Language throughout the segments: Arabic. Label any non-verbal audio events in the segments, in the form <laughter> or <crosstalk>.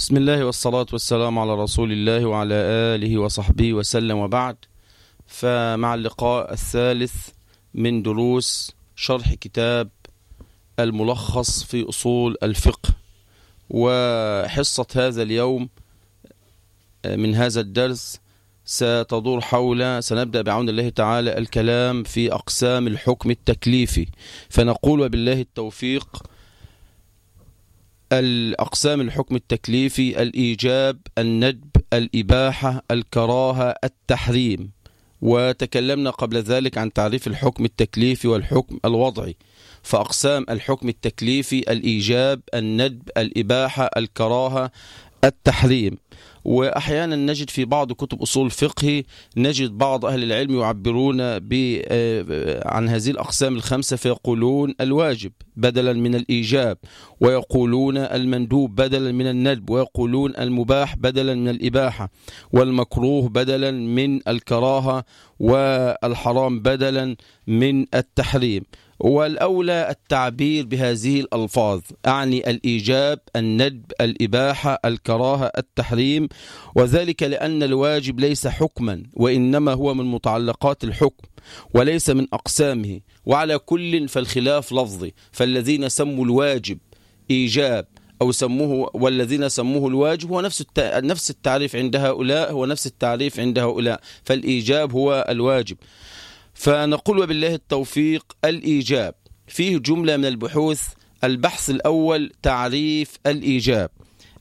بسم الله والصلاة والسلام على رسول الله وعلى آله وصحبه وسلم وبعد. فمع اللقاء الثالث من دروس شرح كتاب الملخص في أصول الفقه. وحصة هذا اليوم من هذا الدرس ستدور حول سنبدأ بعون الله تعالى الكلام في أقسام الحكم التكليفي. فنقول وبالله التوفيق الأقسام الحكم التكليفي الإيجاب الندب الإباحة الكراهة التحريم. وتكلمنا قبل ذلك عن تعريف الحكم التكليفي والحكم الوضعي. فأقسام الحكم التكليفي الإيجاب الندب الإباحة الكراهة التحريم. وأحيانا نجد في بعض كتب أصول الفقه نجد بعض أهل العلم يعبرون عن هذه الأقسام الخمسة فيقولون الواجب بدلا من الإيجاب ويقولون المندوب بدلا من الندب ويقولون المباح بدلا من الإباحة والمكروه بدلا من الكراهة والحرام بدلا من التحريم. والأولى التعبير بهذه الألفاظ أعني الإيجاب الندب الإباحة الكراهة التحريم وذلك لأن الواجب ليس حكما وإنما هو من متعلقات الحكم وليس من أقسامه. وعلى كل فالخلاف لفظي فالذين سموا الواجب إيجاب أو سموه والذين سموه الواجب هو نفس نفس التعريف عند هؤلاء هو نفس التعريف عند هؤلاء فالإيجاب هو الواجب. فنقول وبالله التوفيق الإيجاب. فيه جملة من البحوث البحث الأول تعريف الإيجاب.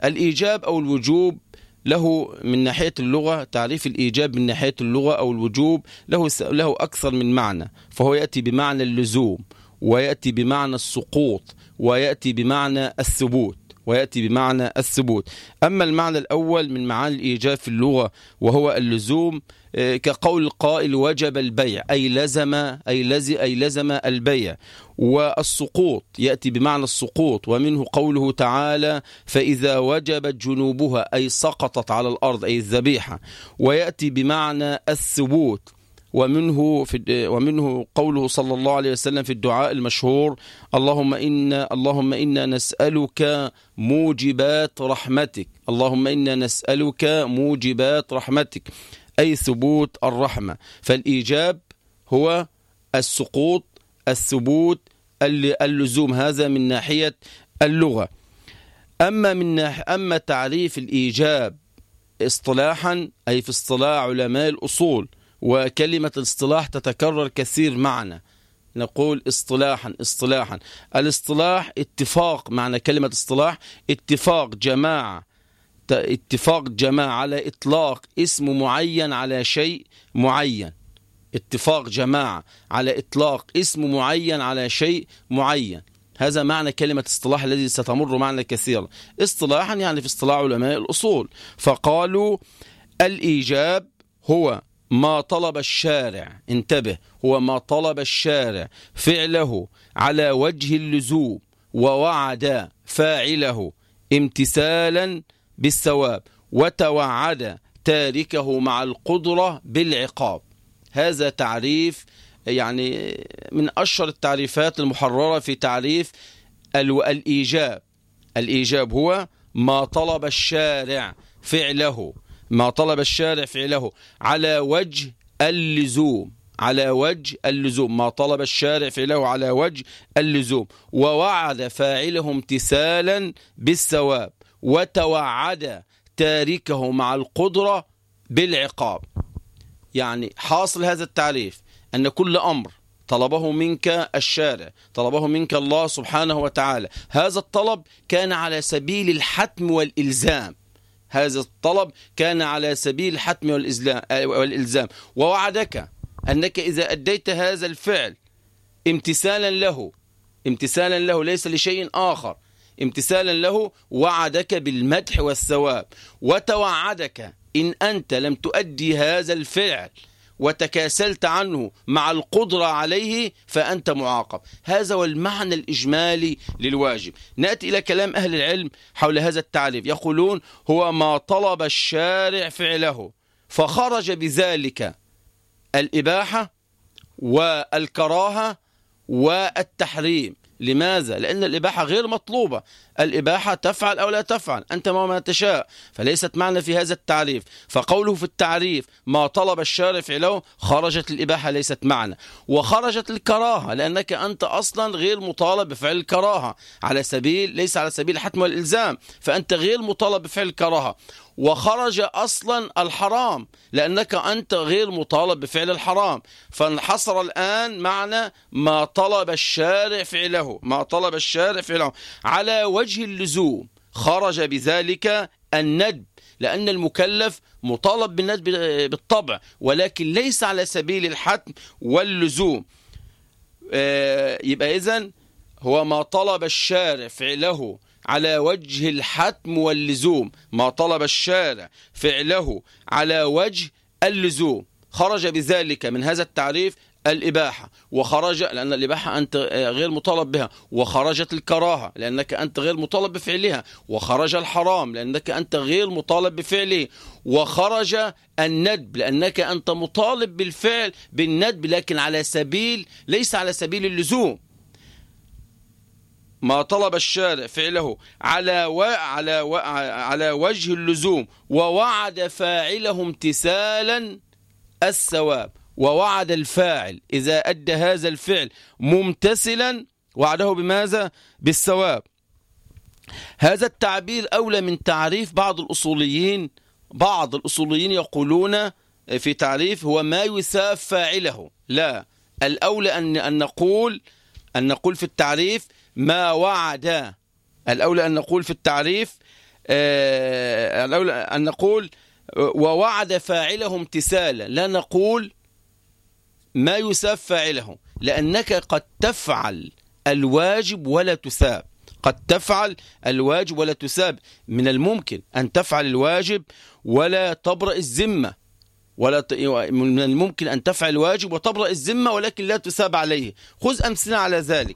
الإيجاب أو الوجوب له من ناحية اللغة تعريف الإيجاب من ناحية اللغة أو الوجوب له له أكثر من معنى فهو يأتي بمعنى اللزوم ويأتي بمعنى السقوط ويأتي بمعنى الثبوت. ويأتي بمعنى الثبوت. أما المعنى الأول من معاني الإيجاب في اللغة وهو اللزوم كقول القائل وجب البيع أي لزم أي لزم أي لزم البيع. والسقوط يأتي بمعنى السقوط ومنه قوله تعالى فإذا وجبت جنوبها أي سقطت على الأرض أي الذبيحة. ويأتي بمعنى الثبوت ومنه في ومنه قوله صلى الله عليه وسلم في الدعاء المشهور اللهم إنا اللهم إنا نسألك موجبات رحمتك. اللهم إنا نسألك موجبات رحمتك أي ثبوت الرحمة. فالإيجاب هو السقوط الثبوت اللزوم. هذا من ناحية اللغة. أما من أما تعريف الإيجاب اصطلاحا أي في اصطلاح علماء الأصول وكلمة الاصطلاح تتكرر كثير معنا. نقول اصطلاحا اصطلاحا. الاصطلاح اتفاق معنى كلمة اصطلاح اتفاق جماعة. اتفاق جماعة على إطلاق اسم معين على شيء معين. اتفاق جماعة على إطلاق اسم معين على شيء معين. هذا معنى كلمة اصطلاح الذي ستمر معنا كثيرا. اصطلاحا يعني في اصطلاح علماء الأصول. فقالوا الإيجاب هو ما طلب الشارع انتبه هو ما طلب الشارع فعله على وجه اللزوم ووعد فاعله امتثالا بالثواب وتوعد تاركه مع القدرة بالعقاب. هذا تعريف يعني من أشهر التعريفات المحررة في تعريف الإيجاب. الإيجاب هو ما طلب الشارع فعله. ما طلب الشارع فعله على وجه اللزوم على وجه اللزوم. ما طلب الشارع فعله على وجه اللزوم. ووعد فاعله امتثالا بالثواب وتوعد تاركه مع القدرة بالعقاب. يعني حاصل هذا التعريف أن كل أمر طلبه منك الشارع طلبه منك الله سبحانه وتعالى. هذا الطلب كان على سبيل الحتم والإلزام. هذا الطلب كان على سبيل الحتم والإلزام. ووعدك أنك إذا أديت هذا الفعل امتثالا له امتثالا له ليس لشيء آخر امتثالا له وعدك بالمدح والثواب وتوعدك إن أنت لم تؤدي هذا الفعل. وتكاسلت عنه مع القدرة عليه فأنت معاقب. هذا هو المعنى الإجمالي للواجب. نأتي إلى كلام أهل العلم حول هذا التعريف. يقولون هو ما طلب الشارع فعله فخرج بذلك الإباحة والكراهة والتحريم. لماذا؟ لأن الإباحة غير مطلوبة. الإباحة تفعل أو لا تفعل. أنت ما تشاء. فليست معنى في هذا التعريف. فقوله في التعريف ما طلب الشارع فعله خرجت الإباحة ليست معنى. وخرجت الكراهة لأنك أنت أصلا غير مطالب بفعل الكراهة. على سبيل ليس على سبيل الحتم والإلزام. فأنت غير مطالب بفعل الكراهة. وخرج أصلا الحرام لأنك أنت غير مطالب بفعل الحرام. فانحصر الآن معنى ما طلب الشارع فعله. ما طلب الشارع فعله. على وجه اللزوم. خرج بذلك الندب لأن المكلف مطالب بالندب بالطبع ولكن ليس على سبيل الحتم واللزوم. آه، يبقى إذن هو ما طلب الشارع فعله على وجه الحتم واللزوم. ما طلب الشارع فعله على وجه اللزوم. خرج بذلك من هذا التعريف الإباحة وخرج لأن الإباحة أنت غير مطالب بها. وخرجت الكراهة لأنك أنت غير مطالب بفعلها. وخرج الحرام لأنك أنت غير مطالب بفعله. وخرج الندب لأنك أنت مطالب بالفعل بالندب لكن على سبيل ليس على سبيل اللزوم. ما طلب الشارع فعله على و... على و... على وجه اللزوم ووعد فاعله امتثالا الثواب. ووعد الفاعل. إذا أدى هذا الفعل ممتثلا وعده بماذا؟ بالثواب. هذا التعبير أولى من تعريف بعض الأصوليين. بعض الأصوليين يقولون في تعريف هو ما يثاب فاعله. لا. الأولى أن, أن نقول أن نقول في التعريف ما وعد. الأولى أن نقول في التعريف آه، الأولى أن نقول ووعد فاعله امتثالا. لا نقول ما يساب فاعله لأنك قد تفعل الواجب ولا تساب. قد تفعل الواجب ولا تساب. من الممكن أن تفعل الواجب ولا تبرأ الذمة. ولا من الممكن أن تفعل الواجب وتبرأ الذمة ولكن لا تساب عليه. خذ أمثلة على ذلك.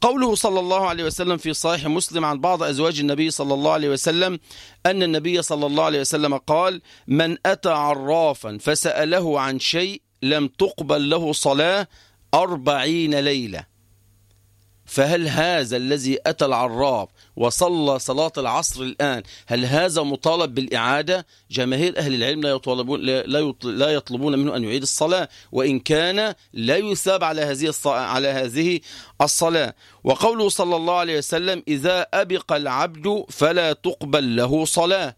قوله صلى الله عليه وسلم في صحيح مسلم عن بعض أزواج النبي صلى الله عليه وسلم أن النبي صلى الله عليه وسلم قال من أتى عرافا فسأله عن شيء لم تقبل له صلاة أربعين ليلة. فهل هذا الذي أتى العراف وصلى صلاة العصر الآن هل هذا مطالب بالإعادة؟ جماهير أهل العلم لا يطلبون, لا يطلبون منه أن يعيد الصلاة وإن كان لا يثاب على هذه على هذه الصلاة. وقوله صلى الله عليه وسلم إذا أبق العبد فلا تقبل له صلاة.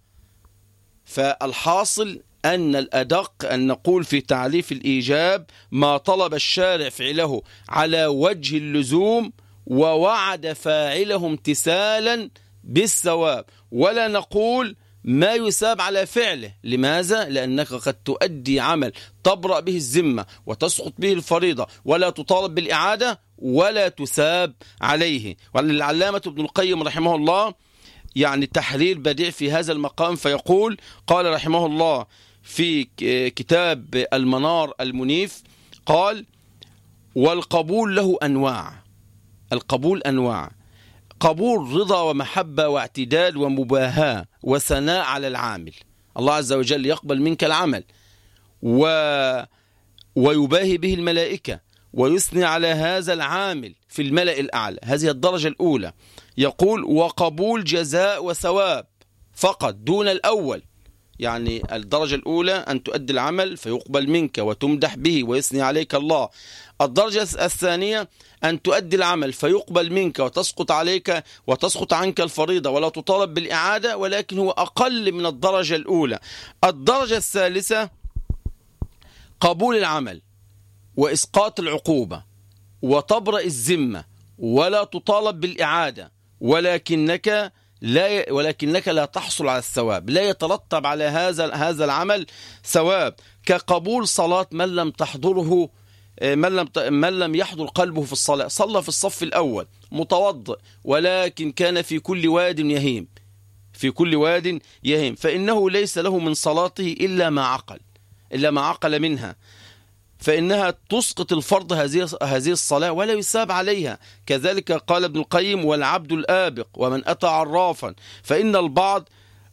فالحاصل أن الأدق أن نقول في تعريف الإيجاب ما طلب الشارع فعله على وجه اللزوم ووعد فاعله امتثالا بالثواب. ولا نقول ما يساب على فعله. لماذا؟ لأنك قد تؤدي عمل تبرأ به الذمة وتسقط به الفريضة ولا تطالب بالإعادة ولا تساب عليه. والعلامة ابن القيم رحمه الله يعني تحرير بديع في هذا المقام فيقول قال رحمه الله في كتاب المنار المنيف قال والقبول له أنواع القبول أنواع. قبول رضا ومحبة واعتدال ومباهاة وثناء على العامل. الله عز وجل يقبل منك العمل. و... ويباهي به الملائكة. ويثني على هذا العامل في الملأ الأعلى. هذه الدرجة الأولى. يقول وقبول جزاء وثواب فقط دون الأول. يعني الدرجة الأولى أن تؤدي العمل فيقبل منك وتمدح به ويثني عليك الله. الدرجة الثانية أن تؤدي العمل فيقبل منك وتسقط عليك وتسقط عنك الفريضة ولا تطالب بالإعادة ولكن هو أقل من الدرجة الأولى. الدرجة الثالثة قبول العمل وإسقاط العقوبة وتبرأ الذمة ولا تطالب بالإعادة ولكنك لا ولكنك لا تحصل على الثواب. لا يترتب على هذا هذا العمل ثواب. كقبول صلاة من لم تحضره آه، من لم من لم يحضر قلبه في الصلاة. صلى في الصف الأول متوضئ ولكن كان في كل واد يهيم. في كل واد يهيم. فإنه ليس له من صلاته إلا ما عقل إلا ما عقل منها. فإنها تسقط الفرض هذه هذه الصلاة ولا يساب عليها. كذلك قال ابن القيم والعبد الآبق ومن أتى عرافا. فإن البعض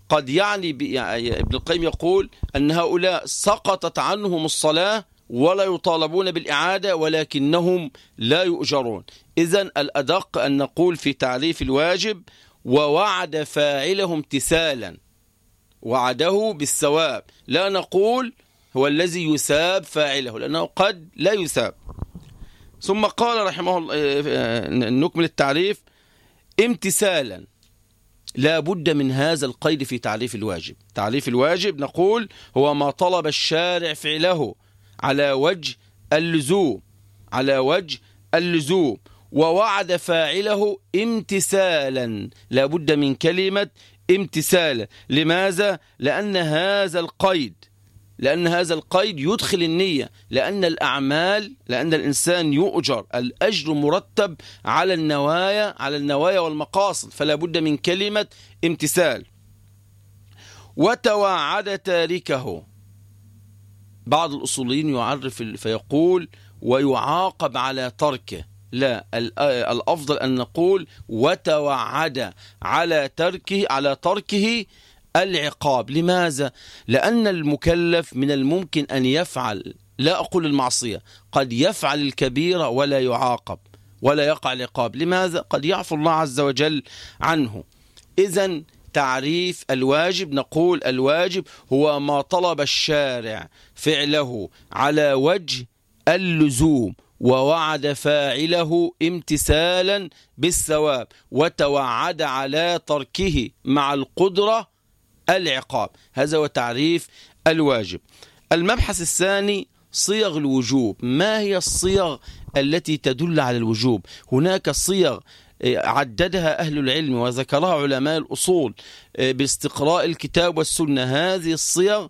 قد يعني, يعني ابن القيم يقول أن هؤلاء سقطت عنهم الصلاة ولا يطالبون بالإعادة ولكنهم لا يؤجرون. إذا الأدق أن نقول في تعريف الواجب ووعد فاعله امتثالا. وعده بالثواب. لا نقول هو الذي يساب فاعله لأنه قد لا يساب ثم قال رحمه الله آه، آه، نكمل التعريف. امتثالا لا بد من هذا القيد في تعريف الواجب. تعريف الواجب نقول هو ما طلب الشارع فعله على وجه اللزوم على وجه اللزوم. ووعد فاعله امتثالا لا بد من كلمة امتثالا. لماذا؟ لأن هذا القيد لأن هذا القيد يدخل النية لأن الأعمال لأن الإنسان يؤجر الأجر مرتب على النوايا على النوايا والمقاصد فلا بد من كلمة امتثال. وتوعد تاركه. بعض الأصوليين يعرف فيقول ويعاقب على تركه. لا الأفضل أن نقول وتوعد على تركه على تركه العقاب لماذا؟ لأن المكلف من الممكن أن يفعل لا أقول المعصية قد يفعل الكبيرة ولا يعاقب ولا يقع العقاب لماذا؟ قد يعفو الله عز وجل عنه إذا تعريف الواجب نقول الواجب هو ما طلب الشارع فعله على وجه اللزوم ووعد فاعله امتثالا بالثواب وتوعد على تركه مع القدرة العقاب. هذا هو تعريف الواجب. المبحث الثاني صيغ الوجوب. ما هي الصيغ التي تدل على الوجوب؟ هناك صيغ آه، عددها أهل العلم وذكرها علماء الأصول آه، باستقراء الكتاب والسنة. هذه الصيغ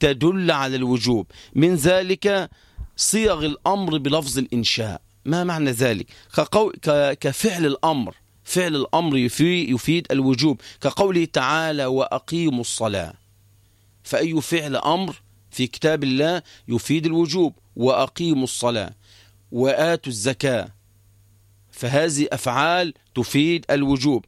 تدل على الوجوب. من ذلك صيغ الأمر بلفظ الإنشاء. ما معنى ذلك؟ كفعل الأمر. فعل الأمر يفيد الوجوب. كقوله تعالى وأقيموا الصلاة. فأي فعل أمر في كتاب الله يفيد الوجوب. وأقيموا الصلاة. وآتوا الزكاة. فهذه أفعال تفيد الوجوب.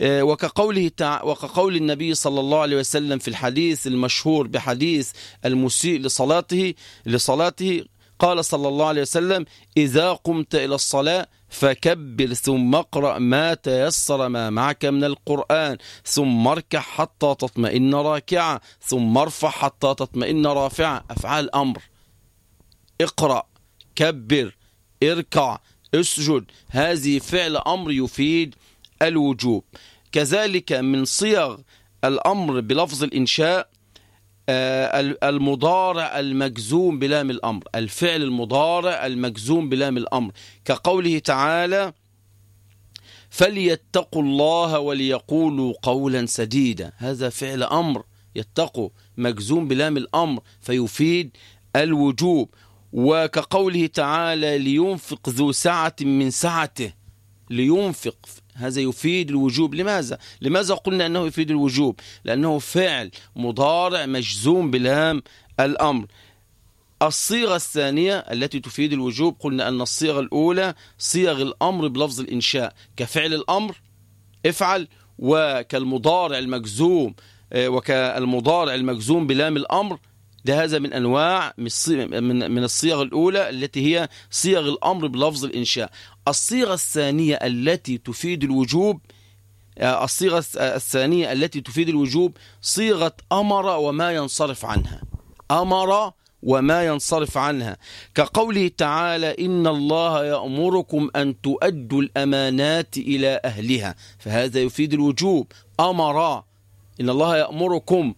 آه، وكقوله تع... وكقول النبي صلى الله عليه وسلم في الحديث المشهور بحديث المسيء لصلاته لصلاته قال صلى الله عليه وسلم إذا قمت إلى الصلاة فكبر ثم اقرأ ما تيسر ما معك من القرآن ثم اركع حتى تطمئن راكعا ثم ارفع حتى تطمئن رافعا أفعال أمر. اقرأ كبر اركع اسجد. هذه فعل أمر يفيد الوجوب. كذلك من صيغ الأمر بلفظ الإنشاء المضارع المجزوم بلام الأمر. الفعل المضارع المجزوم بلام الأمر. كقوله تعالى فليتقوا الله وليقولوا قولا سديدا. هذا فعل أمر يتقوا مجزوم بلام الأمر فيفيد الوجوب. وكقوله تعالى لينفق ذو سعة من سعته. لينفق هذا يفيد الوجوب لماذا؟ لماذا قلنا أنه يفيد الوجوب؟ لأنه فعل مضارع مجزوم بلام الأمر الصيغة الثانية التي تفيد الوجوب قلنا أن الصيغة الأولى صيغ الأمر بلفظ الإنشاء كفعل الأمر افعل وكالمضارع المجزوم آه، وكالمضارع المجزوم بلام الأمر ده هذا من أنواع من الصيغ الأولى التي هي صيغ الأمر بلفظ الإنشاء. الصيغة الثانية التي تفيد الوجوب آه، الصيغة الثانية التي تفيد الوجوب صيغة أمر وما ينصرف عنها. أمر وما ينصرف عنها. كقوله تعالى إن الله يأمركم أن تؤدوا الأمانات إلى أهلها. فهذا يفيد الوجوب. أمر. إن الله يأمركم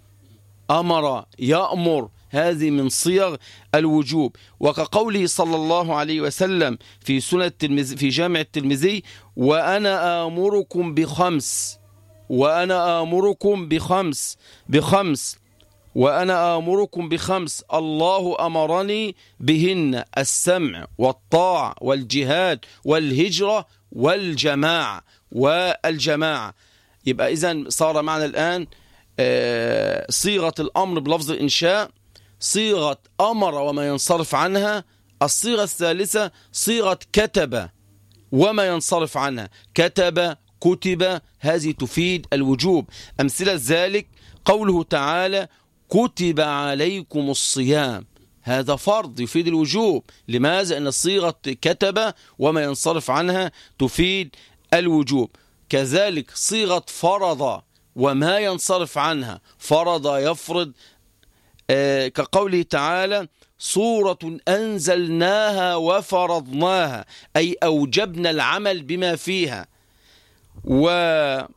أمر يأمر هذه من صيغ الوجوب. وكقوله صلى الله عليه وسلم في سنة في جامع الترمذي وأنا آمركم بخمس وأنا آمركم بخمس بخمس وأنا آمركم بخمس. الله أمرني بهن السمع والطاعة والجهاد والهجرة والجماعة والجماعة. يبقى إذن صار معنا الآن صيغة الأمر بلفظ الإنشاء صيغة أمر وما ينصرف عنها الصيغة الثالثة صيغة كتب وما ينصرف عنها كتب كتب هذه تفيد الوجوب. أمثلة ذلك قوله تعالى كتب عليكم الصيام هذا فرض يفيد الوجوب. لماذا؟ أن صيغة كتب وما ينصرف عنها تفيد الوجوب. كذلك صيغة فرض وما ينصرف عنها. فرض يفرض آه كقوله تعالى صورة أنزلناها وفرضناها أي أوجبنا العمل بما فيها. وفي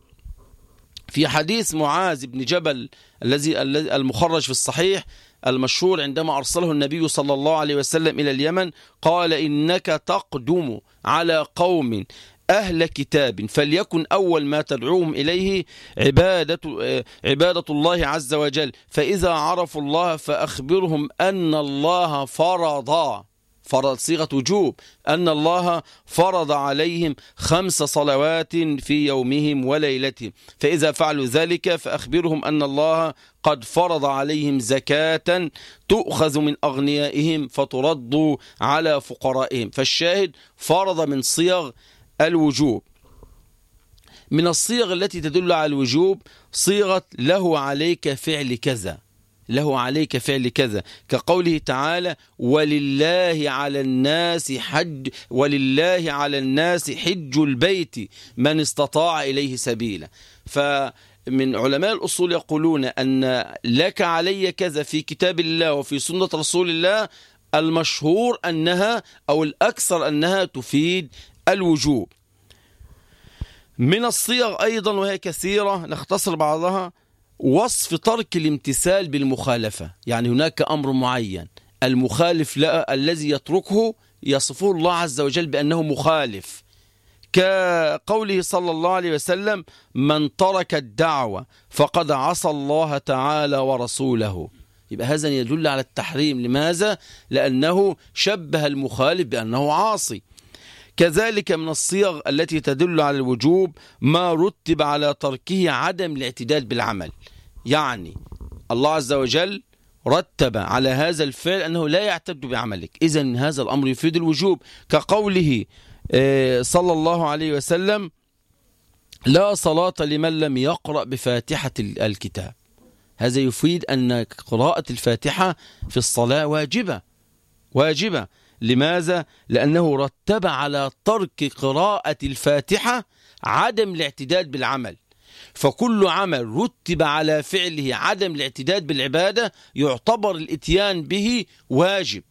حديث معاذ بن جبل الذي المخرج في الصحيح المشهور عندما أرسله النبي صلى الله عليه وسلم إلى اليمن قال إنك تقدم على قوم أهل كتاب فليكن أول ما تدعوهم إليه عبادة, عبادة الله عز وجل. فإذا عرفوا الله فأخبرهم أن الله فرض فرض صيغة وجوب أن الله فرض عليهم خمس صلوات في يومهم وليلتهم. فإذا فعلوا ذلك فأخبرهم أن الله قد فرض عليهم زكاة تؤخذ من أغنيائهم فترد على فقرائهم. فالشاهد فرض من صيغ الوجوب. من الصيغ التي تدل على الوجوب صيغة له عليك فعل كذا. له عليك فعل كذا. كقوله تعالى ولله على الناس حج ولله على الناس حج البيت من استطاع إليه سبيلا. فمن علماء الأصول يقولون أن لك علي كذا في كتاب الله وفي سنة رسول الله المشهور أنها أو الأكثر أنها تفيد الوجوب من الصيغ أيضا وهي كثيرة نختصر بعضها. وصف ترك الامتثال بالمخالفة. يعني هناك أمر معين. المخالف لا الذي يتركه يصفه الله عز وجل بأنه مخالف. كقوله صلى الله عليه وسلم من ترك الدعوة فقد عصى الله تعالى ورسوله. يبقى هذا يدل على التحريم. لماذا؟ لأنه شبه المخالف بأنه عاصي. كذلك من الصيغ التي تدل على الوجوب ما رتب على تركه عدم الاعتداد بالعمل. يعني الله عز وجل رتب على هذا الفعل أنه لا يعتد بعملك. إذا هذا الأمر يفيد الوجوب. كقوله آه، صلى الله عليه وسلم لا صلاة لمن لم يقرأ بفاتحة الكتاب. هذا يفيد أن قراءة الفاتحة في الصلاة واجبة. واجبة. لماذا؟ لأنه رتب على ترك قراءة الفاتحة عدم الاعتداد بالعمل فكل عمل رتب على فعله عدم الاعتداد بالعبادة يعتبر الإتيان به واجب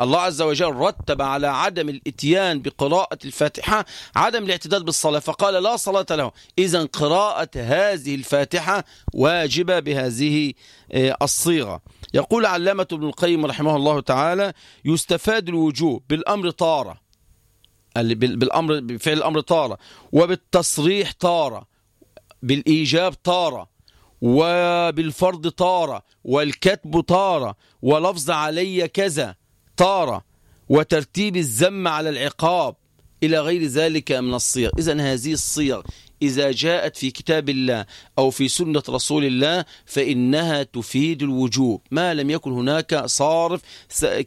الله عز وجل رتب على عدم الإتيان بقراءة الفاتحة عدم الاعتداد بالصلاة فقال لا صلاة له إذا قراءة هذه الفاتحة واجبة بهذه آه، الصيغة. يقول علامة ابن القيم رحمه الله تعالى يستفاد الوجوب بالأمر طارة. بالأمر بفعل الأمر طارة. وبالتصريح طارة. بالإيجاب طارة. وبالفرض طارة. والكتب طارة. ولفظ علي كذا. طارة وترتيب الزم على العقاب إلى غير ذلك من الصيغ. إذا هذه الصيغ إذا جاءت في كتاب الله أو في سنة رسول الله فإنها تفيد الوجوب. ما لم يكن هناك صارف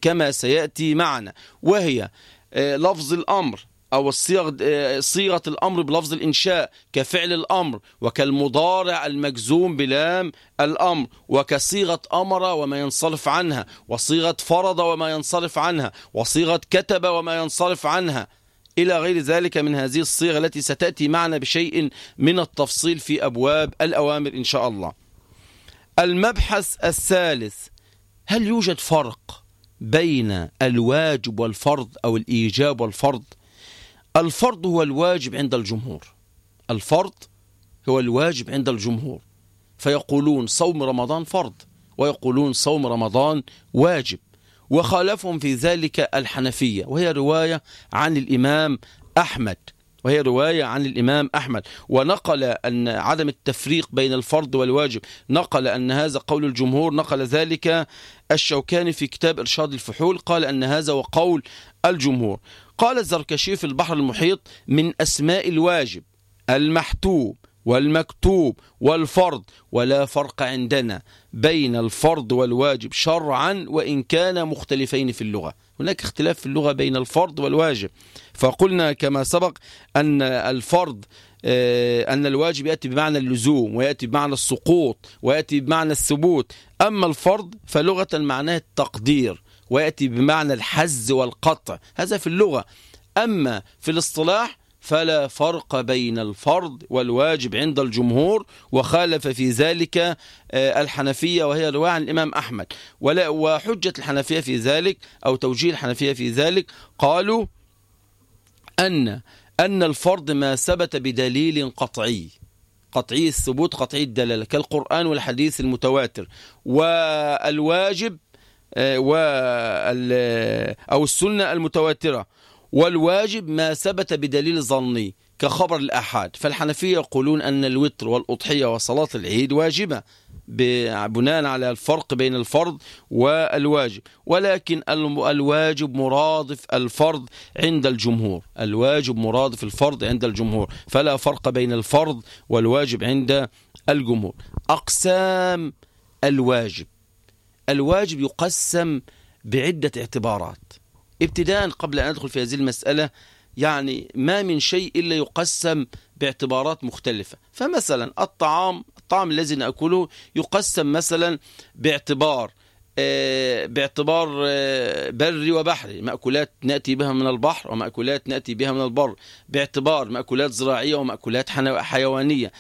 كما سيأتي معنا. وهي آه، لفظ الأمر. أو الصيغ صيغة الأمر بلفظ الإنشاء كفعل الأمر وكالمضارع المجزوم بلام الأمر وكصيغة أمر وما ينصرف عنها وصيغة فرض وما ينصرف عنها وصيغة كتب وما ينصرف عنها. إلى غير ذلك من هذه الصيغة التي ستأتي معنا بشيء من التفصيل في أبواب الأوامر إن شاء الله. المبحث الثالث هل يوجد فرق بين الواجب والفرض أو الإيجاب والفرض؟ الفرض هو الواجب عند الجمهور. الفرض هو الواجب عند الجمهور. فيقولون صوم رمضان فرض ويقولون صوم رمضان واجب. وخالفهم في ذلك الحنفية وهي رواية عن الإمام أحمد. وهي رواية عن الإمام أحمد. ونقل أن عدم التفريق بين الفرض والواجب نقل أن هذا قول الجمهور نقل ذلك الشوكاني في كتاب إرشاد الفحول قال أن هذا وقول الجمهور. قال الزركشي في البحر المحيط من أسماء الواجب المحتوب والمكتوب والفرض ولا فرق عندنا بين الفرض والواجب شرعا وإن كان مختلفين في اللغة. هناك اختلاف في اللغة بين الفرض والواجب. فقلنا كما سبق أن الفرض آه، أن الواجب يأتي بمعنى اللزوم ويأتي بمعنى السقوط ويأتي بمعنى الثبوت. أما الفرض فلغة معناه التقدير ويأتي بمعنى الحز والقطع. هذا في اللغة. أما في الاصطلاح فلا فرق بين الفرض والواجب عند الجمهور وخالف في ذلك آه، الحنفية وهي رواية عن الإمام أحمد. ولا وحجة الحنفية في ذلك أو توجيه الحنفية في ذلك قالوا أن أن الفرض ما ثبت بدليل قطعي. قطعي الثبوت قطعي الدلالة كالقرآن والحديث المتواتر. والواجب آه، أو السنة المتواترة. والواجب ما ثبت بدليل ظني كخبر الأحاد. فالحنفية يقولون أن الوتر والأضحية وصلاة العيد واجبة بناء على الفرق بين الفرض والواجب. ولكن الواجب مرادف الفرض عند الجمهور. الواجب مرادف الفرض عند الجمهور. فلا فرق بين الفرض والواجب عند الجمهور. أقسام الواجب. الواجب يقسم بعدة اعتبارات. ابتداء قبل أن أدخل في هذه المسألة يعني ما من شيء إلا يقسم باعتبارات مختلفة. فمثلا الطعام الطعام الذي نأكله يقسم مثلا باعتبار آه، باعتبار آه، بري وبحري. مأكولات نأتي بها من البحر ومأكولات نأتي بها من البر. باعتبار مأكولات زراعية ومأكولات حيوانية.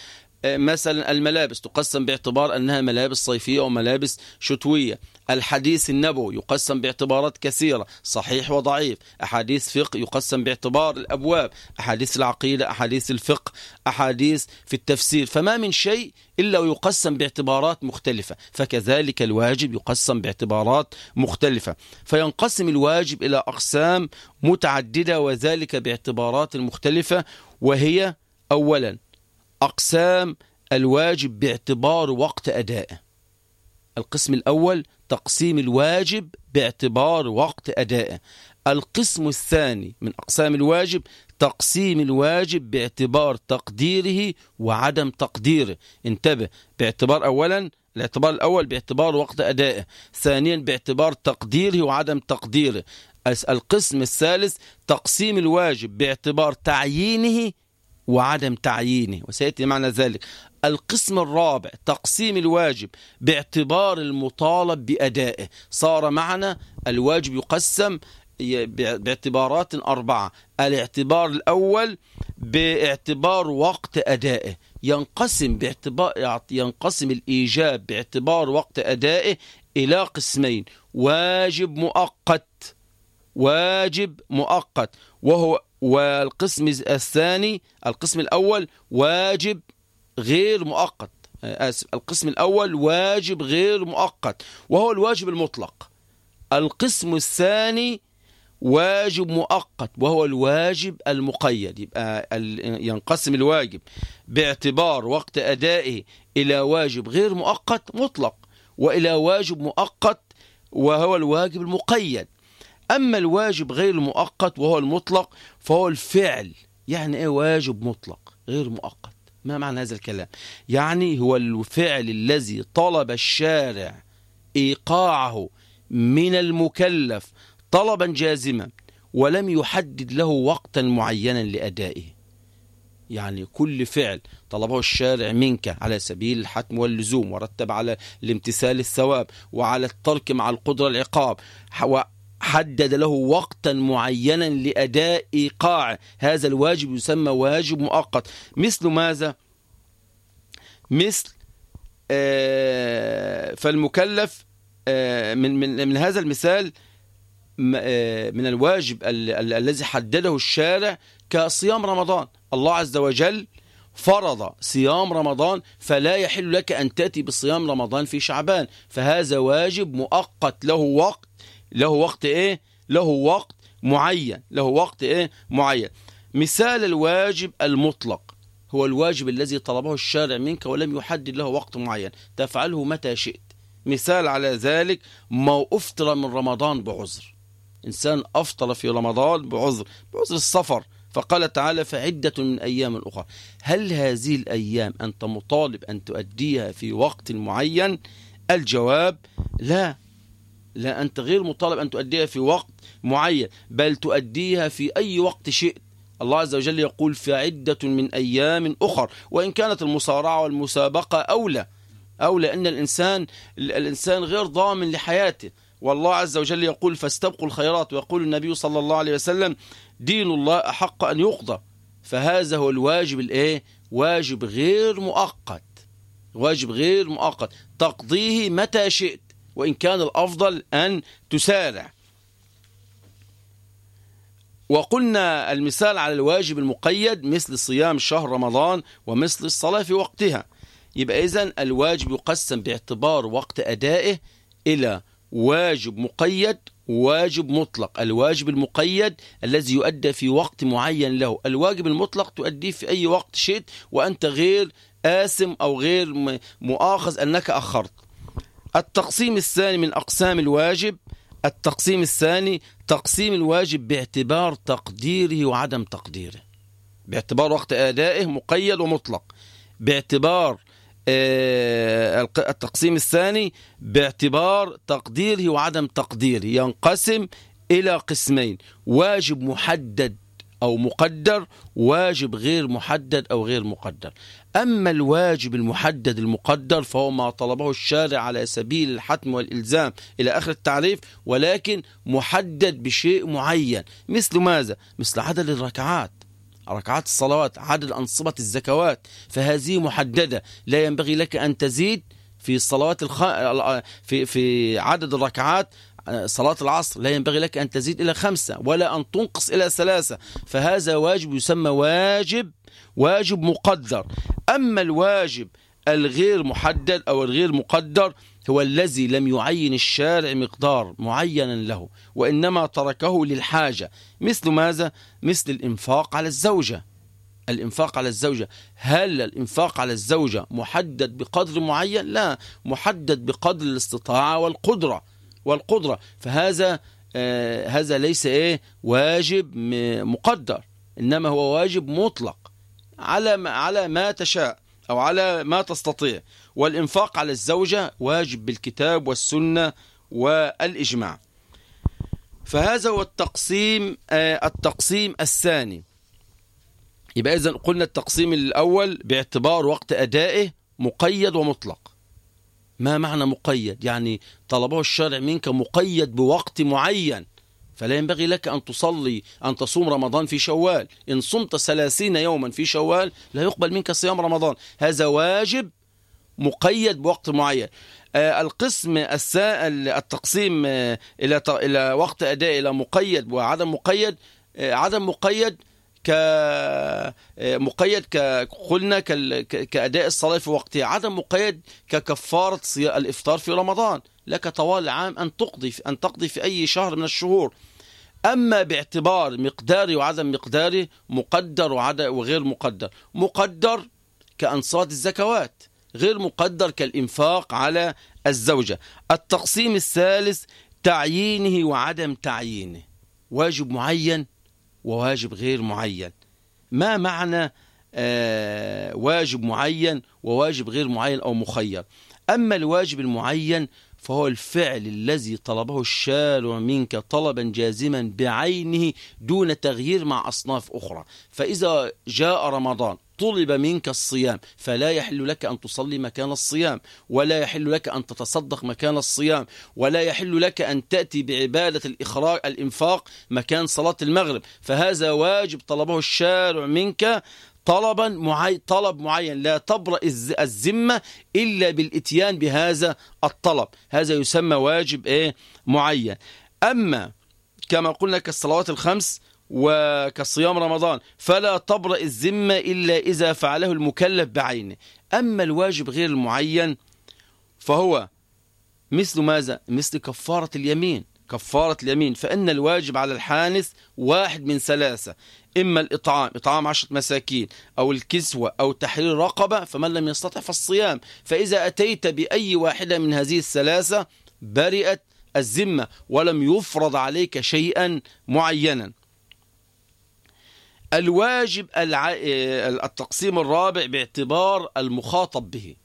آه، مثلا الملابس تقسم باعتبار أنها ملابس صيفية وملابس شتوية. الحديث النبوي يقسم باعتبارات كثيرة صحيح وضعيف. أحاديث فقه يقسم باعتبار الأبواب أحاديث العقيدة أحاديث الفقه أحاديث في التفسير. فما من شيء إلا ويقسم باعتبارات مختلفة فكذلك الواجب يقسم باعتبارات مختلفة. فينقسم الواجب إلى أقسام متعددة وذلك باعتبارات مختلفة وهي أولا أقسام الواجب باعتبار وقت أدائه. القسم الأول تقسيم الواجب باعتبار وقت أدائه. القسم الثاني من أقسام الواجب تقسيم الواجب باعتبار تقديره وعدم تقديره. انتبه باعتبار أولا الاعتبار الأول باعتبار وقت أدائه. ثانيا باعتبار تقديره وعدم تقديره. القسم الثالث تقسيم الواجب باعتبار تعيينه وعدم تعيينه. وسيأتي معنى ذلك. القسم الرابع تقسيم الواجب باعتبار المطالب بأدائه. صار معنا الواجب يقسم باعتبارات أربعة. الاعتبار الأول باعتبار وقت أدائه. ينقسم باعتبار ينقسم الإيجاب باعتبار وقت أدائه إلى قسمين. واجب مؤقت. واجب مؤقت. وهو والقسم الثاني القسم الأول واجب غير مؤقت. آسف القسم الأول واجب غير مؤقت وهو الواجب المطلق. القسم الثاني واجب مؤقت وهو الواجب المقيد. يبقى ينقسم الواجب باعتبار وقت أدائه إلى واجب غير مؤقت مطلق وإلى واجب مؤقت وهو الواجب المقيد. أما الواجب غير المؤقت وهو المطلق فهو الفعل. يعني إيه واجب مطلق غير مؤقت؟ ما معنى هذا الكلام؟ يعني هو الفعل الذي طلب الشارع إيقاعه من المكلف طلبا جازما ولم يحدد له وقتا معينا لأدائه. يعني كل فعل طلبه الشارع منك على سبيل الحتم واللزوم ورتب على الامتثال الثواب وعلى الترك مع القدرة العقاب حدد له وقتا معينا لأداء إيقاع هذا الواجب يسمى واجب مؤقت. مثل ماذا؟ مثل آه، فالمكلف آه، من, من, من هذا المثال آه، من الواجب الذي حدده الشارع كصيام رمضان. الله عز وجل فرض صيام رمضان فلا يحل لك أن تأتي بصيام رمضان في شعبان. فهذا واجب مؤقت له وقت له وقت إيه؟ له وقت معين له وقت إيه؟ معين. مثال الواجب المطلق. هو الواجب الذي طلبه الشارع منك ولم يحدد له وقت معين. تفعله متى شئت. مثال على ذلك ما أفطر من رمضان بعذر. إنسان أفطر في رمضان بعذر بعذر السفر. فقال تعالى فعدة من أيام أخرى. هل هذه الأيام أنت مطالب أن تؤديها في وقت معين؟ الجواب لا. لا أنت غير مطالب أن تؤديها في وقت معين بل تؤديها في أي وقت شئت. الله عز وجل يقول في عدة من أيام أخر وإن كانت المصارعة والمسابقة أولى. أولى أن الإنسان الإنسان غير ضامن لحياته. والله عز وجل يقول فاستبقوا الخيرات ويقول النبي صلى الله عليه وسلم دين الله أحق أن يقضى. فهذا هو الواجب الإيه؟ واجب غير مؤقت. واجب غير مؤقت. تقضيه متى شئت. وإن كان الأفضل أن تسارع. وقلنا المثال على الواجب المقيد مثل صيام شهر رمضان ومثل الصلاة في وقتها. يبقى إذن الواجب يقسم باعتبار وقت أدائه إلى واجب مقيد واجب مطلق. الواجب المقيد الذي يؤدى في وقت معين له. الواجب المطلق تؤديه في أي وقت شئت وأنت غير آثم أو غير مؤاخذ أنك أخرت. التقسيم الثاني من أقسام الواجب التقسيم الثاني تقسيم الواجب باعتبار تقديره وعدم تقديره. باعتبار وقت أدائه مقيد ومطلق. باعتبار آه، التقسيم الثاني باعتبار تقديره وعدم تقديره. ينقسم إلى قسمين واجب محدد أو مقدر واجب غير محدد أو غير مقدر. أما الواجب المحدد المقدر فهو ما طلبه الشارع على سبيل الحتم والإلزام إلى آخر التعريف ولكن محدد بشيء معين. مثل ماذا؟ مثل عدد الركعات. ركعات الصلوات عدد أنصبة الزكوات. فهذه محددة. لا ينبغي لك أن تزيد في الصلوات الخ... في في عدد الركعات صلاة العصر لا ينبغي لك أن تزيد إلى خمسة ولا أن تنقص إلى ثلاثة فهذا واجب يسمى واجب واجب مقدر. أما الواجب الغير محدد أو الغير مقدر هو الذي لم يعين الشارع مقدار معينا له وإنما تركه للحاجة. مثل ماذا؟ مثل الإنفاق على الزوجة. الإنفاق على الزوجة. هل الإنفاق على الزوجة محدد بقدر معين؟ لا محدد بقدر الاستطاعة والقدرة. والقدرة. فهذا آه هذا ليس إيه واجب مقدر إنما هو واجب مطلق. على على ما تشاء أو على ما تستطيع. والإنفاق على الزوجة واجب بالكتاب والسنة والإجماع. فهذا هو التقسيم آه التقسيم الثاني. يبقى إذن قلنا التقسيم الأول باعتبار وقت أدائه مقيد ومطلق. ما معنى مقيد؟ يعني طلبه الشارع منك مقيد بوقت معين. فلا ينبغي لك أن تصلي أن تصوم رمضان في شوال. إن صمت ثلاثين يوما في شوال لا يقبل منك صيام رمضان. هذا واجب مقيد بوقت معين. آه القسم التقسيم آه إلى إلى وقت أداء إلى مقيد وعدم مقيد آه عدم مقيد كمقيد قلنا كأداء الصلاة في وقتها. عدم مقيد ككفارة الإفطار في رمضان. لك طوال العام أن تقضي أن تقضي في أي شهر من الشهور. أما باعتبار مقداري وعدم مقداري مقدر وغير مقدر. مقدر كأنصات الزكوات غير مقدر كالإنفاق على الزوجة. التقسيم الثالث تعيينه وعدم تعيينه. واجب معين وواجب غير معين. ما معنى آه واجب معين وواجب غير معين أو مخير؟ أما الواجب المعين فهو الفعل الذي طلبه الشارع منك طلبا جازما بعينه دون تغيير مع أصناف أخرى. فإذا جاء رمضان طلب منك الصيام فلا يحل لك أن تصلي مكان الصيام ولا يحل لك أن تتصدق مكان الصيام ولا يحل لك أن تأتي بعبادة الإخراج الإنفاق مكان صلاة المغرب. فهذا واجب طلبه الشارع منك طلبا معي طلب معين. لا تبرأ الذمة إلا بالإتيان بهذا الطلب. هذا يسمى واجب إيه معين. أما كما قلنا كالصلوات الخمس وكصيام رمضان فلا تبرأ الذمة إلا إذا فعله المكلف بعينه. أما الواجب غير المعين فهو مثل ماذا؟ مثل كفارة اليمين. كفارة اليمين. فإن الواجب على الحانث واحد من ثلاثة. إما الإطعام إطعام عشرة مساكين أو الكسوة أو تحرير رقبة فمن لم يستطع فالصيام. فإذا أتيت بأي واحدة من هذه الثلاثة برئت الذمة ولم يفرض عليك شيئا معينا. الواجب التقسيم الرابع باعتبار المخاطب به.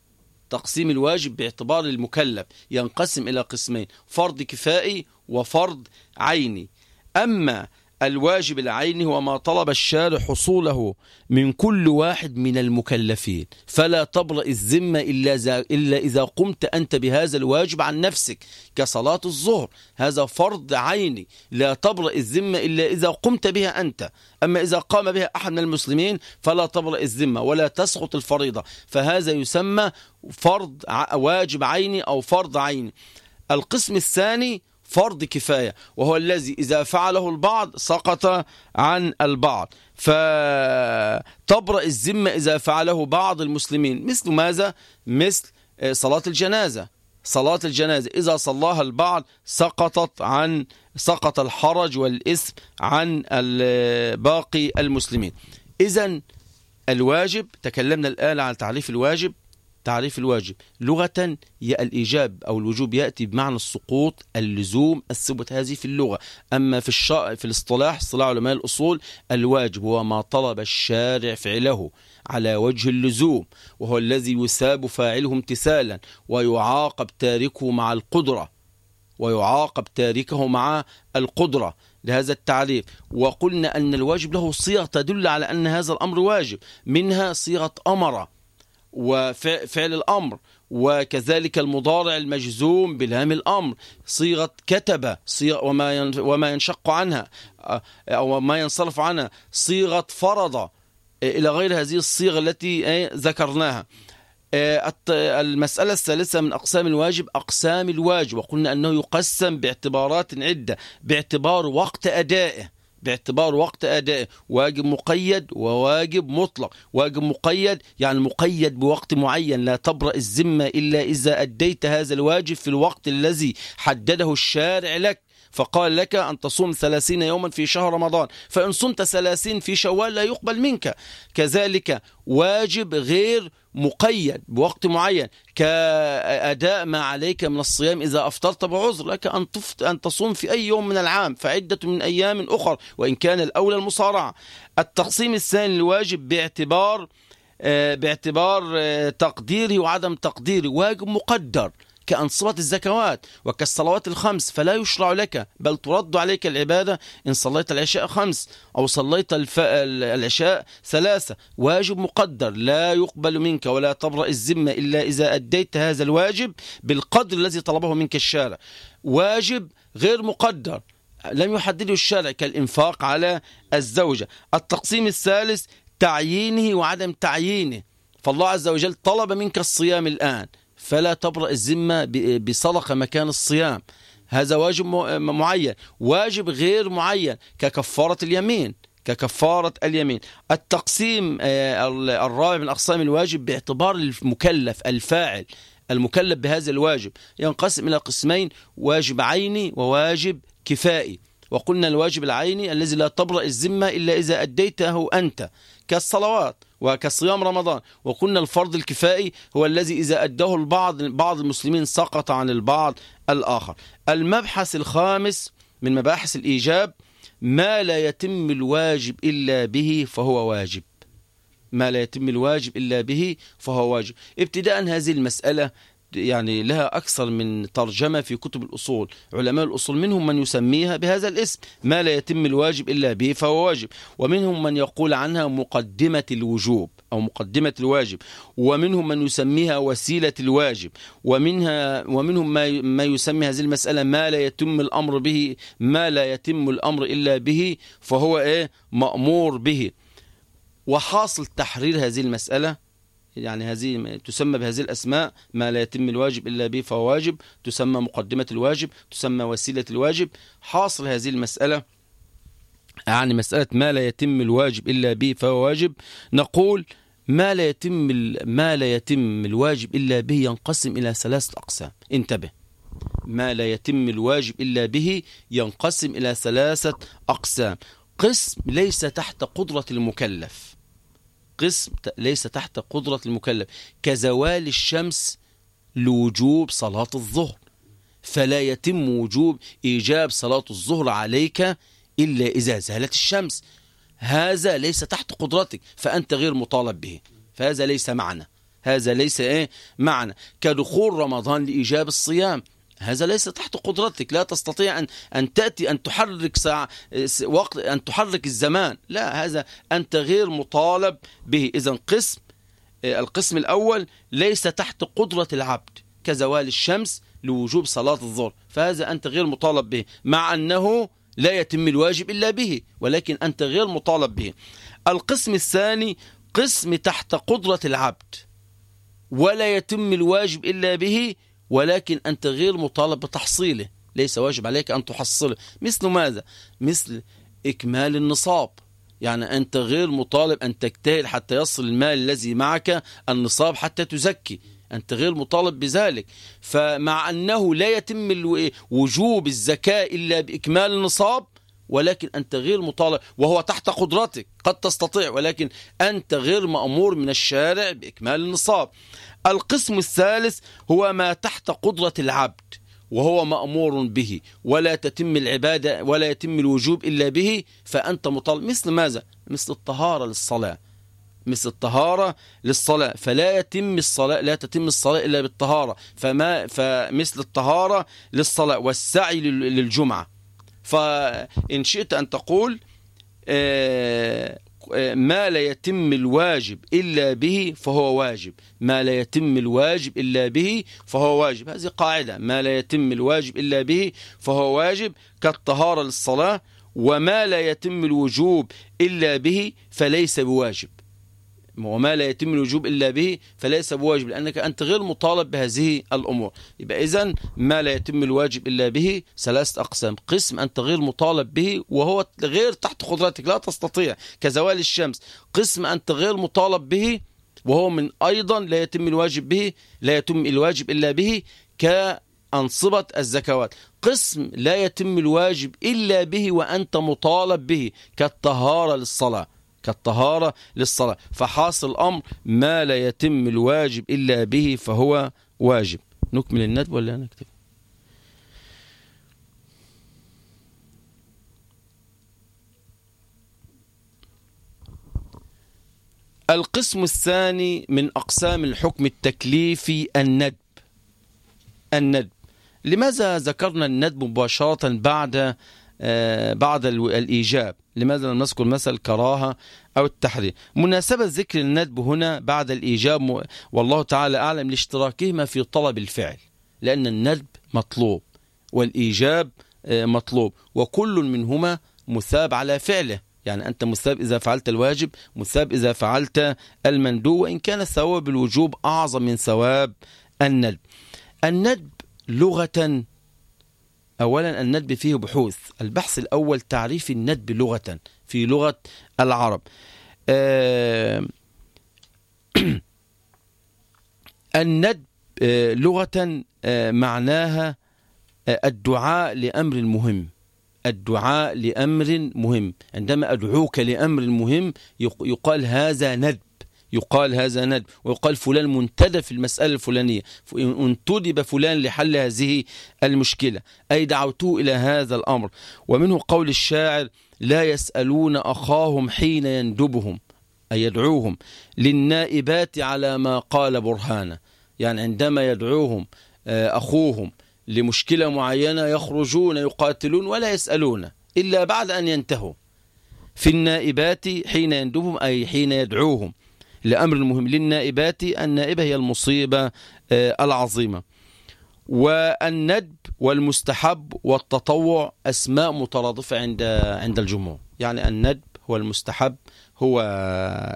تقسيم الواجب باعتبار المكلف. ينقسم إلى قسمين فرض كفائي وفرض عيني. أما الواجب العيني هو ما طلب الشارع حصوله من كل واحد من المكلفين. فلا تبرأ الذمة إلا, إلا إذا قمت أنت بهذا الواجب عن نفسك كصلاة الظهر. هذا فرض عيني لا تبرأ الذمة إلا إذا قمت بها أنت. أما إذا قام بها أحد من المسلمين فلا تبرأ الذمة ولا تسقط الفريضة. فهذا يسمى فرض واجب عيني أو فرض عيني القسم الثاني فرض كفاية وهو الذي إذا فعله البعض سقط عن البعض. فتبرأ الذمة إذا فعله بعض المسلمين. مثل ماذا؟ مثل آه، صلاة الجنازة. صلاة الجنازة إذا صلاها البعض سقطت عن سقط الحرج والإثم عن باقي المسلمين. إذا الواجب تكلمنا الآن عن تعريف الواجب. تعريف الواجب. لغة الإيجاب أو الوجوب يأتي بمعنى السقوط اللزوم الثبت هذه في اللغة. أما في الشا... في الاصطلاح اصطلاح علماء الأصول الواجب هو ما طلب الشارع فعله على وجه اللزوم وهو الذي يثاب فاعله امتثالا ويعاقب تاركه مع القدرة ويعاقب تاركه مع القدرة. لهذا التعريف. وقلنا أن الواجب له صيغ تدل على أن هذا الأمر واجب. منها صيغة أمر. وفعل الأمر وكذلك المضارع المجزوم بلام الأمر. صيغة كتب صيغة وما وما ينشق عنها أو ما ينصرف عنها. صيغة فرض إلى غير هذه الصيغة التي ذكرناها. المسألة الثالثة من أقسام الواجب أقسام الواجب. وقلنا أنه يقسم باعتبارات عدة باعتبار وقت أدائه. باعتبار وقت أدائه واجب مقيد وواجب مطلق. واجب مقيد يعني مقيد بوقت معين. لا تبرأ الذمة إلا إذا أديت هذا الواجب في الوقت الذي حدده الشارع لك. فقال لك أن تصوم ثلاثين يوما في شهر رمضان. فإن صمت ثلاثين في شوال لا يقبل منك. كذلك واجب غير مقيد بوقت معين كأداء ما عليك من الصيام إذا أفطرت بعذر لك أن, أن تصوم في أي يوم من العام فعدة من أيام أخر وإن كان الأولى المصارعة. التقسيم الثاني الواجب باعتبار آه، باعتبار آه، تقديره وعدم تقديره واجب مقدر. كأنصبة الزكوات وكالصلوات الخمس فلا يشرع لك بل ترد عليك العبادة إن صليت العشاء خمس أو صليت الف... العشاء ثلاثة. واجب مقدر لا يقبل منك ولا تبرأ الذمة إلا إذا أديت هذا الواجب بالقدر الذي طلبه منك الشارع. واجب غير مقدر لم يحدده الشارع كالإنفاق على الزوجة. التقسيم الثالث تعيينه وعدم تعيينه. فالله عز وجل طلب منك الصيام الآن. فلا تبرأ الذمة بصدقة مكان الصيام. هذا واجب معين. واجب غير معين. ككفارة اليمين. ككفارة اليمين. التقسيم آه، الرابع من أقسام الواجب باعتبار المكلف الفاعل. المكلف بهذا الواجب. ينقسم إلى قسمين. واجب عيني وواجب كفائي. وقلنا الواجب العيني الذي لا تبرأ الذمة إلا إذا أديته أنت. كالصلوات وكصيام رمضان. وقلنا الفرض الكفائي هو الذي إذا أداه البعض بعض المسلمين سقط عن البعض الآخر. المبحث الخامس من مباحث الإيجاب ما لا يتم الواجب إلا به فهو واجب. ما لا يتم الواجب إلا به فهو واجب. ابتداء هذه المسألة يعني لها أكثر من ترجمة في كتب الأصول. علماء الأصول منهم من يسميها بهذا الاسم ما لا يتم الواجب إلا به فهو واجب. ومنهم من يقول عنها مقدمة الوجوب أو مقدمة الواجب. ومنهم من يسميها وسيلة الواجب. ومنها ومنهم ما ما يسمي هذه المسألة ما لا يتم الأمر به ما لا يتم الأمر إلا به فهو إيه؟ مأمور به. وحاصل تحرير هذه المسألة يعني هذه تسمى بهذه الأسماء ما لا يتم الواجب إلا به فهو واجب تسمى مقدمة الواجب تسمى وسيلة الواجب. حاصل هذه المسألة يعني مسألة ما لا يتم الواجب إلا به فهو واجب. نقول ما لا يتم ما لا يتم الواجب إلا به ينقسم إلى ثلاثة أقسام. انتبه. ما لا يتم الواجب إلا به ينقسم إلى ثلاثة أقسام. قسم ليس تحت قدرة المكلف. قسم ليس تحت قدرة المكلف. كزوال الشمس لوجوب صلاة الظهر. فلا يتم وجوب إيجاب صلاة الظهر عليك إلا إذا زالت الشمس. هذا ليس تحت قدرتك فأنت غير مطالب به. فهذا ليس معنى. هذا ليس إيه؟ معنى. كدخول رمضان لإيجاب الصيام. هذا ليس تحت قدرتك. لا تستطيع أن, أن تأتي أن تحرك ساعة وقت أن تحرك الزمان. لا هذا أنت غير مطالب به. إذا قسم القسم الأول ليس تحت قدرة العبد كزوال الشمس لوجوب صلاة الظهر. فهذا أنت غير مطالب به مع أنه لا يتم الواجب إلا به ولكن أنت غير مطالب به. القسم الثاني قسم تحت قدرة العبد ولا يتم الواجب إلا به ولكن أنت غير مطالب بتحصيله. ليس واجب عليك أن تحصله. مثل ماذا؟ مثل إكمال النصاب. يعني أنت غير مطالب أن تجتهد حتى يصل المال الذي معك النصاب حتى تزكي. أنت غير مطالب بذلك. فمع أنه لا يتم وجوب الزكاة إلا بإكمال النصاب ولكن أنت غير مطالب. وهو تحت قدرتك. قد تستطيع ولكن أنت غير مأمور من الشارع بإكمال النصاب. القسم الثالث هو ما تحت قدرة العبد وهو مأمور به ولا تتم العبادة ولا يتم الوجوب إلا به فأنت مطالب مثل ماذا؟ مثل الطهارة للصلاة. مثل الطهارة للصلاة. فلا يتم الصلاة لا تتم الصلاة إلا بالطهارة. فما فمثل الطهارة للصلاة والسعي للجمعة. فإن شئت أن تقول آه، ما لا يتم الواجب إلا به فهو واجب. ما لا يتم الواجب إلا به فهو واجب. هذه قاعدة. ما لا يتم الواجب إلا به فهو واجب كالطهارة للصلاة وما لا يتم الوجوب إلا به فليس بواجب. وما لا يتم الوجوب إلا به فليس بواجب لأنك أنت غير مطالب بهذه الأمور. يبقى إذن ما لا يتم الواجب إلا به ثلاثة أقسام. قسم أنت غير مطالب به وهو غير تحت قدرتك لا تستطيع كزوال الشمس. قسم أنت غير مطالب به وهو من أيضا لا يتم الواجب به لا يتم الواجب إلا به كأنصبة الزكوات. قسم لا يتم الواجب إلا به وأنت مطالب به كالطهارة للصلاة. كالطهارة للصلاة. فحاصل الأمر ما لا يتم الواجب إلا به فهو واجب. نكمل الندب ولا نكتب؟ القسم الثاني من أقسام الحكم التكليفي الندب. الندب. لماذا ذكرنا الندب مباشرة بعد آه، بعد الإيجاب؟ لماذا لم نذكر مثل كراهة أو التحريم مناسبة ذكر الندب هنا بعد الإيجاب والله تعالى أعلم لاشتراكهما في طلب الفعل لأن الندب مطلوب والإيجاب آه، مطلوب وكل منهما مثاب على فعله. يعني أنت مثاب إذا فعلت الواجب مثاب إذا فعلت المندوب وإن كان ثواب الوجوب أعظم من ثواب الندب. الندب لغة أولا الندب فيه بحوث. البحث الأول تعريف الندب لغة في لغة العرب. آه، <clears throat> الندب آه، لغة آه، معناها الدعاء لأمر مهم. الدعاء لأمر مهم. عندما أدعوك لأمر مهم يقال هذا ندب. يقال هذا ندب ويقال فلان منتدى في المسألة الفلانية. انتدب فلان لحل هذه المشكلة. أي دعوته إلى هذا الأمر. ومنه قول الشاعر لا يسألون أخاهم حين يندبهم. أي يدعوهم. للنائبات على ما قال برهانة يعني عندما يدعوهم آه، أخوهم لمشكلة معينة يخرجون يقاتلون ولا يسألون إلا بعد أن ينتهوا. في النائبات حين يندبهم أي حين يدعوهم. لأمر مهم للنائبات النائبة هي المصيبة آه، العظيمة. والندب والمستحب والتطوع أسماء مترادفة عند عند الجمهور. يعني الندب هو المستحب هو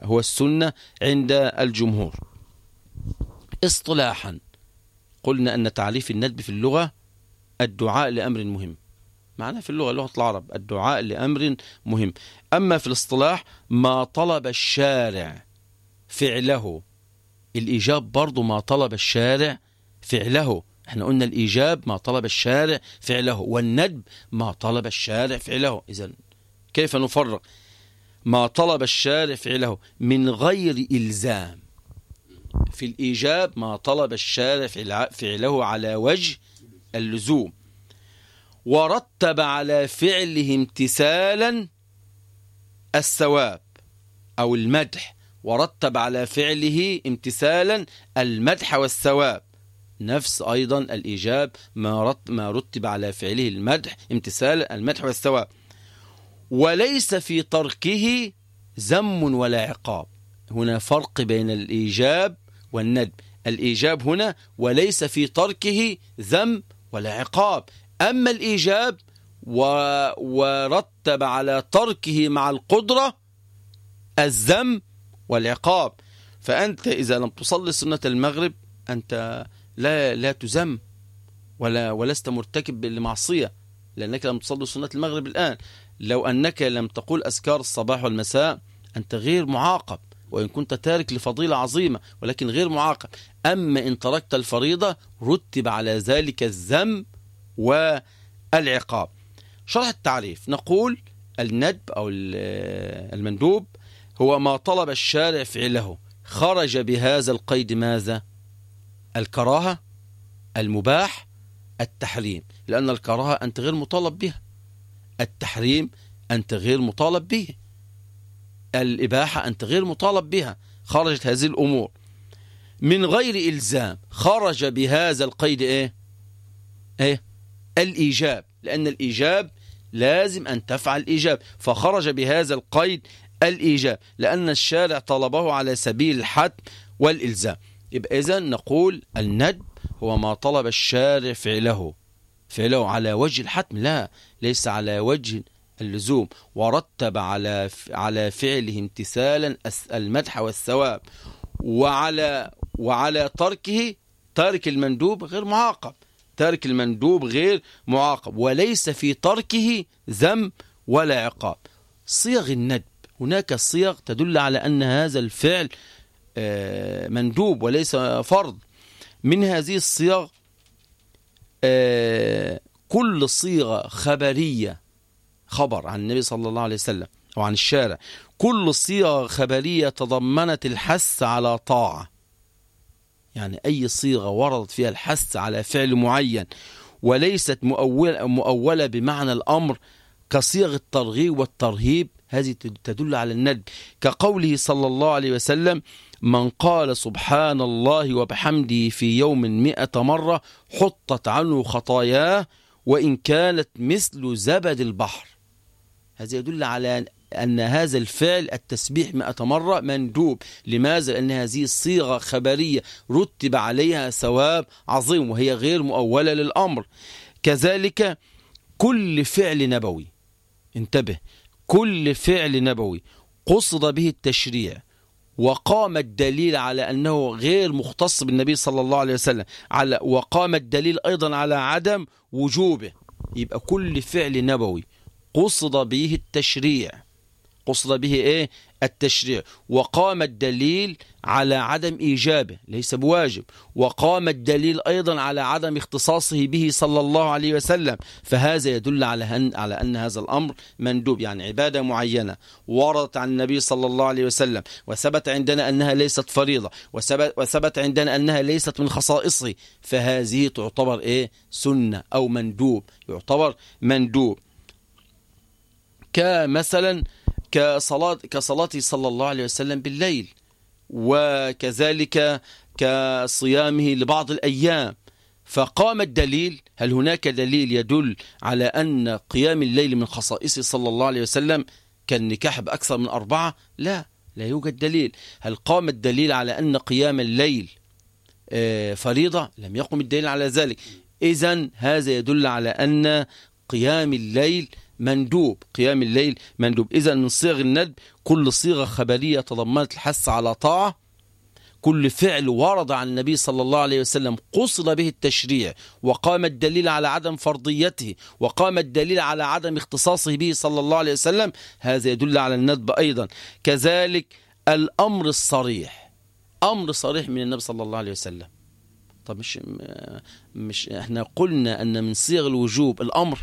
هو السنة عند الجمهور. اصطلاحا قلنا أن تعريف الندب في اللغة الدعاء لأمر مهم. معناه في اللغة لغة العرب الدعاء لأمر مهم. أما في الاصطلاح ما طلب الشارع فعله. الإيجاب برضو ما طلب الشارع فعله. إحنا قلنا الإيجاب ما طلب الشارع فعله والندب ما طلب الشارع فعله. إذا كيف نفرق؟ ما طلب الشارع فعله من غير إلزام. في الإيجاب ما طلب الشارع فعله على وجه اللزوم. ورتب على فعله امتثالا الثواب أو المدح. ورتب على فعله امتثالا المدح والثواب. نفس أيضا الإيجاب ما رتب على فعله المدح امتثال المدح والثواب. وليس في تركه ذم ولا عقاب. هنا فرق بين الإيجاب والندب. الإيجاب هنا وليس في تركه ذم ولا عقاب. أما الإيجاب ورتب على تركه مع القدرة الذم والعقاب. فأنت إذا لم تصلي سنة المغرب أنت لا لا تذم ولا ولست مرتكب لمعصية لأنك لم تصلي سنة المغرب الآن. لو أنك لم تقول أذكار الصباح والمساء أنت غير معاقب وإن كنت تارك لفضيلة عظيمة ولكن غير معاقب. أما إن تركت الفريضة رتب على ذلك الذم والعقاب. شرح التعريف. نقول الندب أو المندوب هو ما طلب الشارع فعله. خرج بهذا القيد ماذا؟ الكراهة المباح التحريم. لأن الكراهة أنت غير مطالب بها التحريم أنت غير مطالب به. الإباحة أنت غير مطالب بها. خرجت هذه الأمور. من غير إلزام خرج بهذا القيد إيه؟ إيه؟ الإيجاب. لأن الإيجاب لازم أن تفعل الإيجاب. فخرج بهذا القيد الإيجاب لأن الشارع طلبه على سبيل الحتم والإلزام. يبقى إذا نقول الندب هو ما طلب الشارع فعله. فعله على وجه الحتم لا ليس على وجه اللزوم. ورتب على على فعله امتثالا المدح والثواب. وعلى وعلى تركه تارك المندوب غير معاقب. تارك المندوب غير معاقب. وليس في تركه ذم ولا عقاب. صيغ الندب. هناك صيغ تدل على أن هذا الفعل آه، مندوب وليس فرض. من هذه الصيغ آه، كل صيغة خبرية خبر عن النبي صلى الله عليه وسلم أو عن الشارع كل صيغة خبرية تضمنت الحث على طاعة. يعني أي صيغة وردت فيها الحث على فعل معين وليست مؤولة, مؤولة بمعنى الأمر كصيغ الترغيب والترهيب هذه تدل على الندب. كقوله صلى الله عليه وسلم من قال سبحان الله وبحمده في يوم مئة مرة حطت عنه خطاياه وإن كانت مثل زبد البحر. هذا يدل على أن هذا الفعل التسبيح مئة مرة مندوب. لماذا؟ لأن هذه الصيغة خبرية رتب عليها ثواب عظيم وهي غير مؤولة للأمر. كذلك كل فعل نبوي. انتبه كل فعل نبوي قصد به التشريع وقام الدليل على أنه غير مختص بالنبي صلى الله عليه وسلم على وقام الدليل أيضا على عدم وجوبه. يبقى كل فعل نبوي قصد به التشريع. قصد به إيه؟ التشريع. وقام الدليل على عدم إيجابه ليس بواجب. وقام الدليل أيضا على عدم اختصاصه به صلى الله عليه وسلم. فهذا يدل على أن, على أن هذا الأمر مندوب يعني عبادة معينة. وردت عن النبي صلى الله عليه وسلم وثبت عندنا أنها ليست فريضة وثبت, وثبت عندنا أنها ليست من خصائصه. فهذه تعتبر إيه؟ سنة أو مندوب. يعتبر مندوب. كمثلا كصلاة كصلاته صلى الله عليه وسلم بالليل وكذلك كصيامه لبعض الأيام. فقام الدليل هل هناك دليل يدل على أن قيام الليل من خصائصه صلى الله عليه وسلم كالنكاح بأكثر من أربعة؟ لا لا يوجد دليل. هل قام الدليل على أن قيام الليل آه، فريضة؟ لم يقم الدليل على ذلك. إذا هذا يدل على أن قيام الليل مندوب قيام الليل مندوب. إذا من صيغ الندب كل صيغة خبرية تضمنت الحث على طاعة. كل فعل ورد عن النبي صلى الله عليه وسلم قصد به التشريع. وقام الدليل على عدم فرضيته وقام الدليل على عدم اختصاصه به صلى الله عليه وسلم. هذا يدل على الندب أيضا. كذلك الأمر الصريح. أمر صريح من النبي صلى الله عليه وسلم. طب مش مش إحنا قلنا أن من صيغ الوجوب الأمر.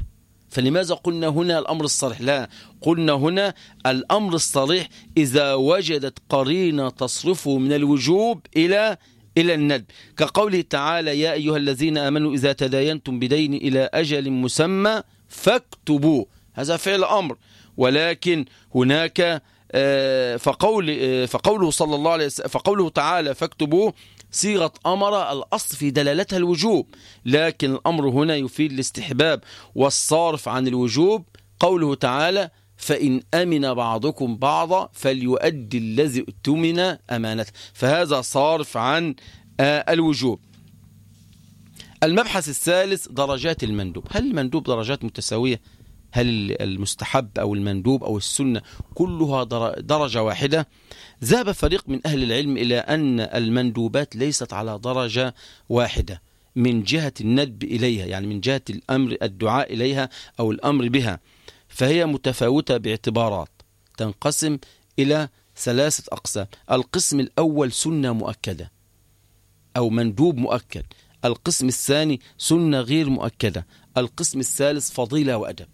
فلماذا قلنا هنا الأمر الصريح؟ لا قلنا هنا الأمر الصريح إذا وجدت قرينة تصرفه من الوجوب إلى إلى الندب. كقوله تعالى يا أيها الذين آمنوا إذا تداينتم بدين إلى أجل مسمى فاكتبوه. هذا فعل أمر. ولكن هناك آه، فقول آه، فقوله صلى الله عليه وسلم فقوله تعالى فاكتبوه صيغة أمر الأصل في دلالتها الوجوب لكن الأمر هنا يفيد الاستحباب والصارف عن الوجوب. قوله تعالى فإن أمن بعضكم بعضا فليؤدي الذي اؤتمن أمانته فهذا صارف عن آه، الوجوب. المبحث الثالث درجات المندوب. هل المندوب درجات متساوية؟ هل المستحب أو المندوب أو السنة كلها درجة واحدة؟ ذهب فريق من أهل العلم إلى أن المندوبات ليست على درجة واحدة من جهة الندب إليها يعني من جهة الأمر الدعاء إليها أو الأمر بها فهي متفاوتة باعتبارات تنقسم إلى ثلاثة أقسام القسم الأول سنة مؤكدة أو مندوب مؤكد القسم الثاني سنة غير مؤكدة القسم الثالث فضيلة وأدب.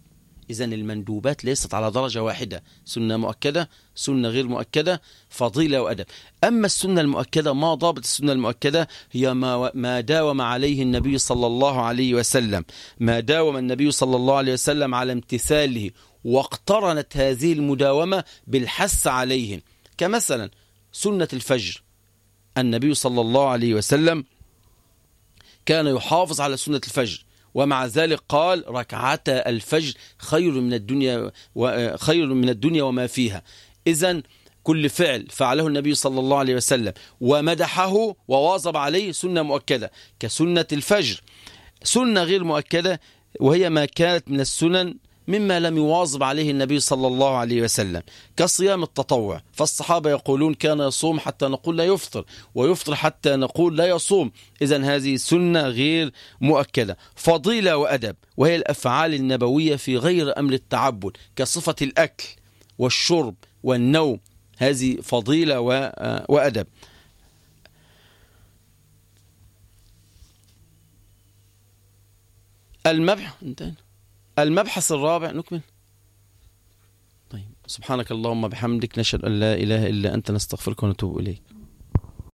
إذا المندوبات ليست على درجة واحدة. سنة مؤكدة سنة غير مؤكدة فضيلة وأدب. أما السنة المؤكدة ما ضابط السنة المؤكدة؟ هي ما, ما داوم عليه النبي صلى الله عليه وسلم. ما داوم النبي صلى الله عليه وسلم على امتثاله واقترنت هذه المداومة بالحث عليه. كمثلا سنة الفجر. النبي صلى الله عليه وسلم كان يحافظ على سنة الفجر. ومع ذلك قال ركعتا الفجر خير من الدنيا خير من الدنيا وما فيها. إذا كل فعل فعله النبي صلى الله عليه وسلم ومدحه وواظب عليه سنة مؤكدة كسنة الفجر. سنة غير مؤكدة وهي ما كانت من السنن مما لم يواظب عليه النبي صلى الله عليه وسلم كصيام التطوع. فالصحابة يقولون كان يصوم حتى نقول لا يفطر ويفطر حتى نقول لا يصوم. إذا هذه سنة غير مؤكدة. فضيلة وأدب وهي الأفعال النبوية في غير أمر التعبد كصفة الأكل والشرب والنوم. هذه فضيلة وأدب. المبح انتهينا. المبحث الرابع نكمل. طيب سبحانك اللهم بحمدك نشهد أن لا إله إلا أنت نستغفرك ونتوب إليك.